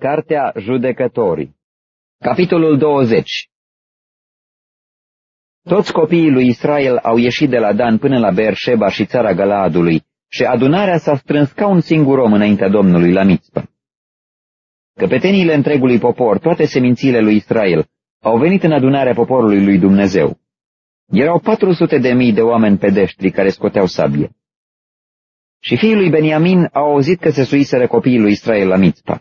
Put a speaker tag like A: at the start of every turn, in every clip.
A: Cartea Judecătorii Capitolul 20 Toți copiii lui Israel au ieșit de la Dan până la Beersheba și țara Galaadului și adunarea s-a strâns ca un singur om înaintea Domnului la Mitzpă. Căpeteniile întregului popor, toate semințiile lui Israel, au venit în adunarea poporului lui Dumnezeu. Erau 400 de mii de oameni pedeștri care scoteau sabie. Și fiii lui Beniamin au auzit că se suiseră copiii lui Israel la Mitzpah.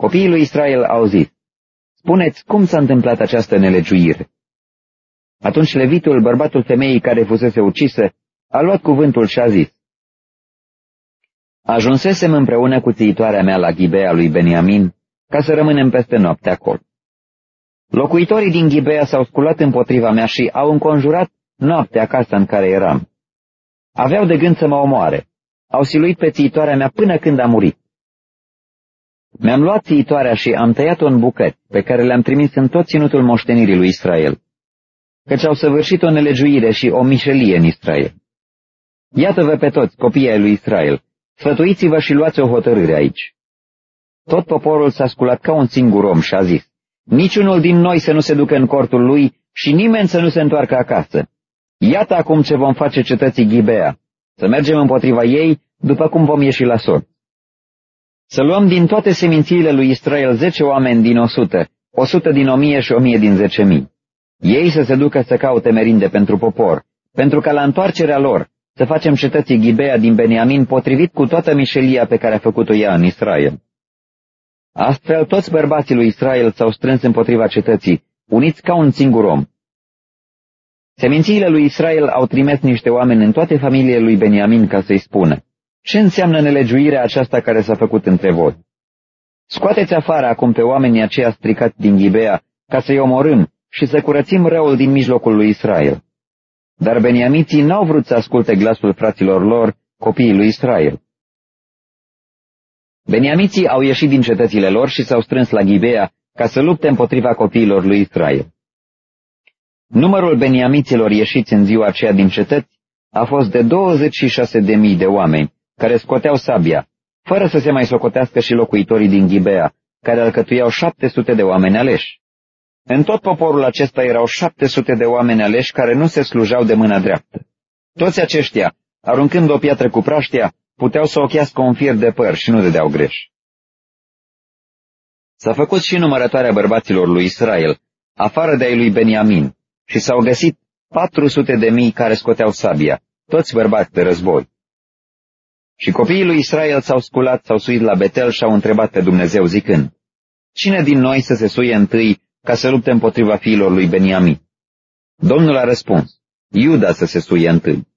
A: Copiii lui Israel au zis, Spuneți, cum s-a întâmplat această nelegiuire? Atunci levitul, bărbatul femeii care fusese ucisă, a luat cuvântul și a zis, Ajunsesem împreună cu țiitoarea mea la Ghibea lui Beniamin, ca să rămânem peste noapte acolo. Locuitorii din Ghibea s-au sculat împotriva mea și au înconjurat noaptea casa în care eram. Aveau de gând să mă omoare. Au siluit pe țiitoarea mea până când a murit. Mi-am luat țiitoarea și am tăiat-o în bucăți, pe care le-am trimis în tot ținutul moștenirii lui Israel, căci au săvârșit o nelegiuire și o mișelie în Israel. Iată-vă pe toți, copiii lui Israel, sfătuiți-vă și luați o hotărâre aici. Tot poporul s-a sculat ca un singur om și a zis, niciunul din noi să nu se ducă în cortul lui și nimeni să nu se întoarcă acasă. Iată acum ce vom face cetății Ghibea, să mergem împotriva ei după cum vom ieși la sort. Să luăm din toate semințiile lui Israel zece oameni din o sută, o sută din o mie și o mie din zece mii. Ei să se ducă să caute merinde pentru popor, pentru ca la întoarcerea lor să facem cetății Ghibea din Beniamin potrivit cu toată mișelia pe care a făcut-o ea în Israel. Astfel, toți bărbații lui Israel s-au strâns împotriva cetății, uniți ca un singur om. Semințiile lui Israel au trimis niște oameni în toate familiile lui Beniamin ca să-i spună, ce înseamnă nelegiuirea aceasta care s-a făcut între voi? Scoateți afară acum pe oamenii aceia stricați din Ghibea, ca să-i omorâm și să curățim răul din mijlocul lui Israel. Dar beniamiții n-au vrut să asculte glasul fraților lor, copiii lui Israel. Beniamiții au ieșit din cetățile lor și s-au strâns la Ghibea ca să lupte împotriva copiilor lui Israel. Numărul beniamiților ieșiți în ziua aceea din cetăți a fost de 26.000 de oameni, care scoteau sabia, fără să se mai socotească și locuitorii din Ghibea, care alcătuiau 700 de oameni aleși. În tot poporul acesta erau 700 de oameni aleși care nu se slujau de mâna dreaptă. Toți aceștia, aruncând o piatră cu praștia, puteau să ochească un fier de păr și nu dădeau greș. S-a făcut și numărătoarea bărbaților lui Israel, afară de ai lui Beniamin, și s-au găsit 400 de mii care scoteau sabia, toți bărbați de război. Și copiii lui Israel s-au sculat, s-au suit la Betel și au întrebat pe Dumnezeu zicând, Cine din noi să se suie întâi ca să lupte împotriva fiilor lui Beniamin? Domnul a răspuns, Iuda să se suie întâi.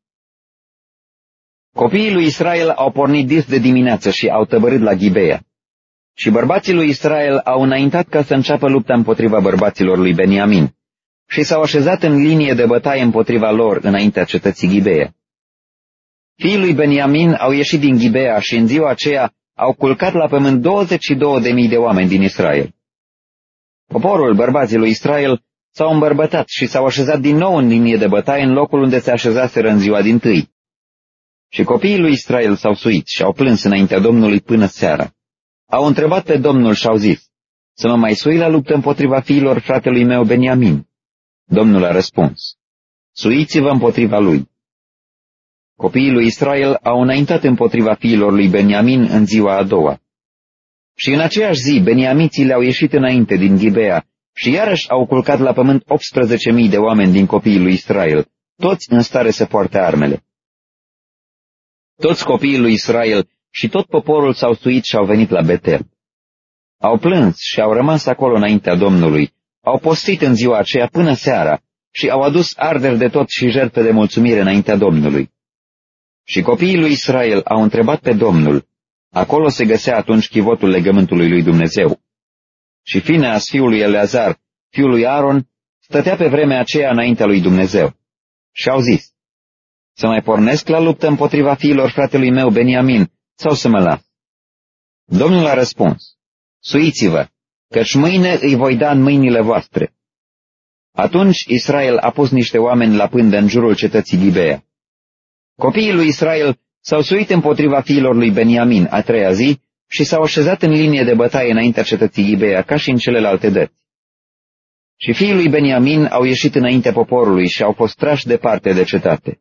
A: Copiii lui Israel au pornit dis de dimineață și au tăbărât la Ghibea. Și bărbații lui Israel au înaintat ca să înceapă lupta împotriva bărbaților lui Beniamin și s-au așezat în linie de bătaie împotriva lor înaintea cetății Ghibea. Fiii lui Beniamin au ieșit din Ghibea și în ziua aceea au culcat la pământ 22.000 de oameni din Israel. Poporul bărbații lui Israel s-au îmbărbătat și s-au așezat din nou în linie de bătaie în locul unde se așezaseră în ziua din tâi. Și copiii lui Israel s-au suit și au plâns înaintea Domnului până seara. Au întrebat pe Domnul și au zis, să mă mai sui la luptă împotriva fiilor fratelui meu Beniamin. Domnul a răspuns, suiți-vă împotriva lui. Copiii lui Israel au înaintat împotriva fiilor lui Beniamin în ziua a doua. Și în aceeași zi, beniamiții le-au ieșit înainte din Ghibea și iarăși au culcat la pământ 18.000 de oameni din copiii lui Israel, toți în stare să poarte armele. Toți copiii lui Israel și tot poporul s-au suit și au venit la Betel. Au plâns și au rămas acolo înaintea Domnului, au postit în ziua aceea până seara și au adus arderi de tot și jertfe de mulțumire înaintea Domnului. Și copiii lui Israel au întrebat pe Domnul, acolo se găsea atunci chivotul legământului lui Dumnezeu. Și Fineas, fiul lui Eleazar, fiul lui Aaron, stătea pe vremea aceea înaintea lui Dumnezeu. Și au zis, să mai pornesc la luptă împotriva fiilor fratelui meu Beniamin, sau să mă las? Domnul a răspuns, suiți-vă, căci mâine îi voi da în mâinile voastre. Atunci Israel a pus niște oameni la pândă în jurul cetății Gibea. Copiii lui Israel s-au suit împotriva fiilor lui Beniamin a treia zi și s-au așezat în linie de bătaie înaintea cetății Gibea, ca și în celelalte dăți. Și fiii lui Beniamin au ieșit înainte poporului și au fost trași departe de cetate.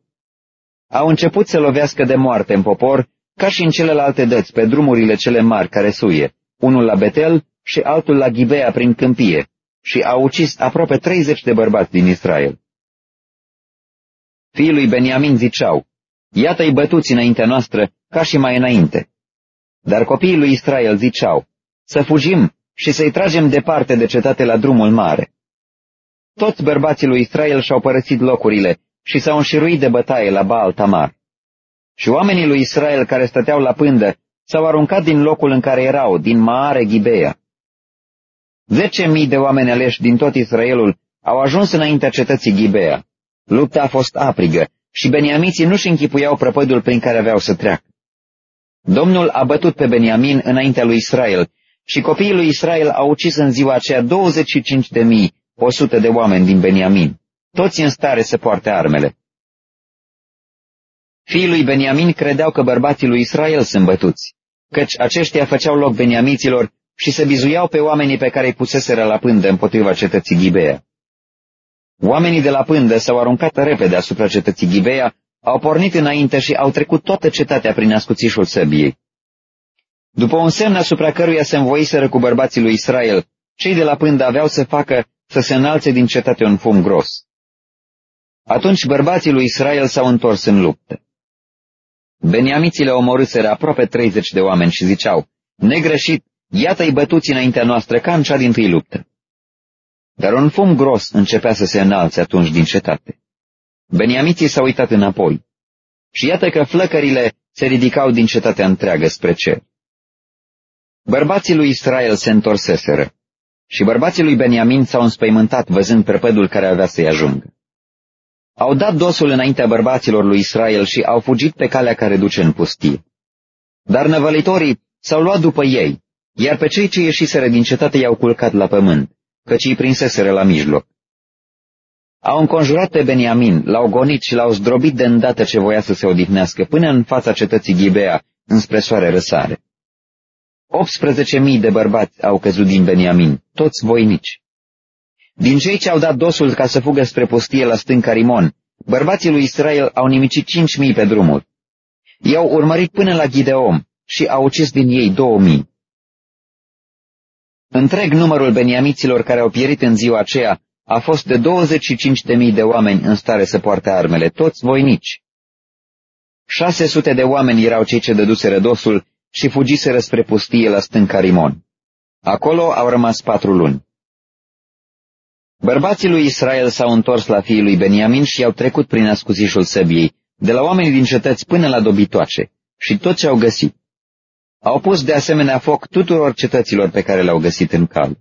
A: Au început să lovească de moarte în popor, ca și în celelalte dăți, pe drumurile cele mari care suie, unul la Betel și altul la Ghibea prin câmpie, și au ucis aproape treizeci de bărbați din Israel. Fiii lui Beniamin ziceau, Iată-i bătuți înaintea noastră, ca și mai înainte. Dar copiii lui Israel ziceau, Să fugim și să-i tragem departe de cetate la drumul mare. Toți bărbații lui Israel și-au părăsit locurile și s-au înșiruit de bătaie la Baal Tamar. Și oamenii lui Israel care stăteau la pândă s-au aruncat din locul în care erau, din Maare Ghibea. Zece mii de oameni aleși din tot Israelul au ajuns înaintea cetății Ghibea. Lupta a fost aprigă și beniamiții nu-și închipuiau prăpădul prin care aveau să treacă. Domnul a bătut pe Beniamin înaintea lui Israel și copiii lui Israel au ucis în ziua aceea 25 de mii, 100 de oameni din Beniamin, toți în stare să poarte armele. Fiii lui Beniamin credeau că bărbații lui Israel sunt bătuți, căci aceștia făceau loc beniamiților și se bizuiau pe oamenii pe care îi puseseră la pândă împotriva cetății Ghibea. Oamenii de la pândă s-au aruncat repede asupra cetății Ghibea, au pornit înainte și au trecut toată cetatea prin ascuțișul săbiei. După un semn asupra căruia se învoiseră cu bărbații lui Israel, cei de la pândă aveau să facă să se înalțe din cetate un fum gros. Atunci bărbații lui Israel s-au întors în luptă. Beniamițile omorâseră aproape 30 de oameni și ziceau, negreșit, iată-i bătuți înaintea noastră ca în cea din tâi luptă. Dar un fum gros începea să se înalțe atunci din cetate. Beniamiții s-au uitat înapoi. Și iată că flăcările se ridicau din cetatea întreagă spre cer. Bărbații lui Israel se întorseseră și bărbații lui Beniamin s-au înspăimântat văzând prăpădul care avea să-i ajungă. Au dat dosul înaintea bărbaților lui Israel și au fugit pe calea care duce în pustie. Dar năvălitorii s-au luat după ei, iar pe cei ce ieșiseră din cetate i-au culcat la pământ, căci îi prinseseră la mijloc. Au înconjurat pe Beniamin, l-au gonit și l-au zdrobit de îndată ce voia să se odihnească, până în fața cetății Ghibea, înspre soare răsare. 18.000 de bărbați au căzut din Beniamin, toți voinici. Din cei ce au dat dosul ca să fugă spre pustie la stânca Rimon, bărbații lui Israel au nimicit 5.000 pe drumul. I-au urmărit până la Gideom și au ucis din ei 2.000. Întreg numărul beniamiților care au pierit în ziua aceea a fost de 25.000 de oameni în stare să poarte armele, toți voinici. 600 de oameni erau cei ce dăduseră dosul și fugiseră spre pustie la stânca Rimon. Acolo au rămas patru luni. Bărbații lui Israel s-au întors la fiii lui Beniamin și i-au trecut prin ascuzișul săbiei, de la oamenii din cetăți până la dobitoace, și tot ce au găsit. Au pus de asemenea foc tuturor cetăților pe care le-au găsit în cal.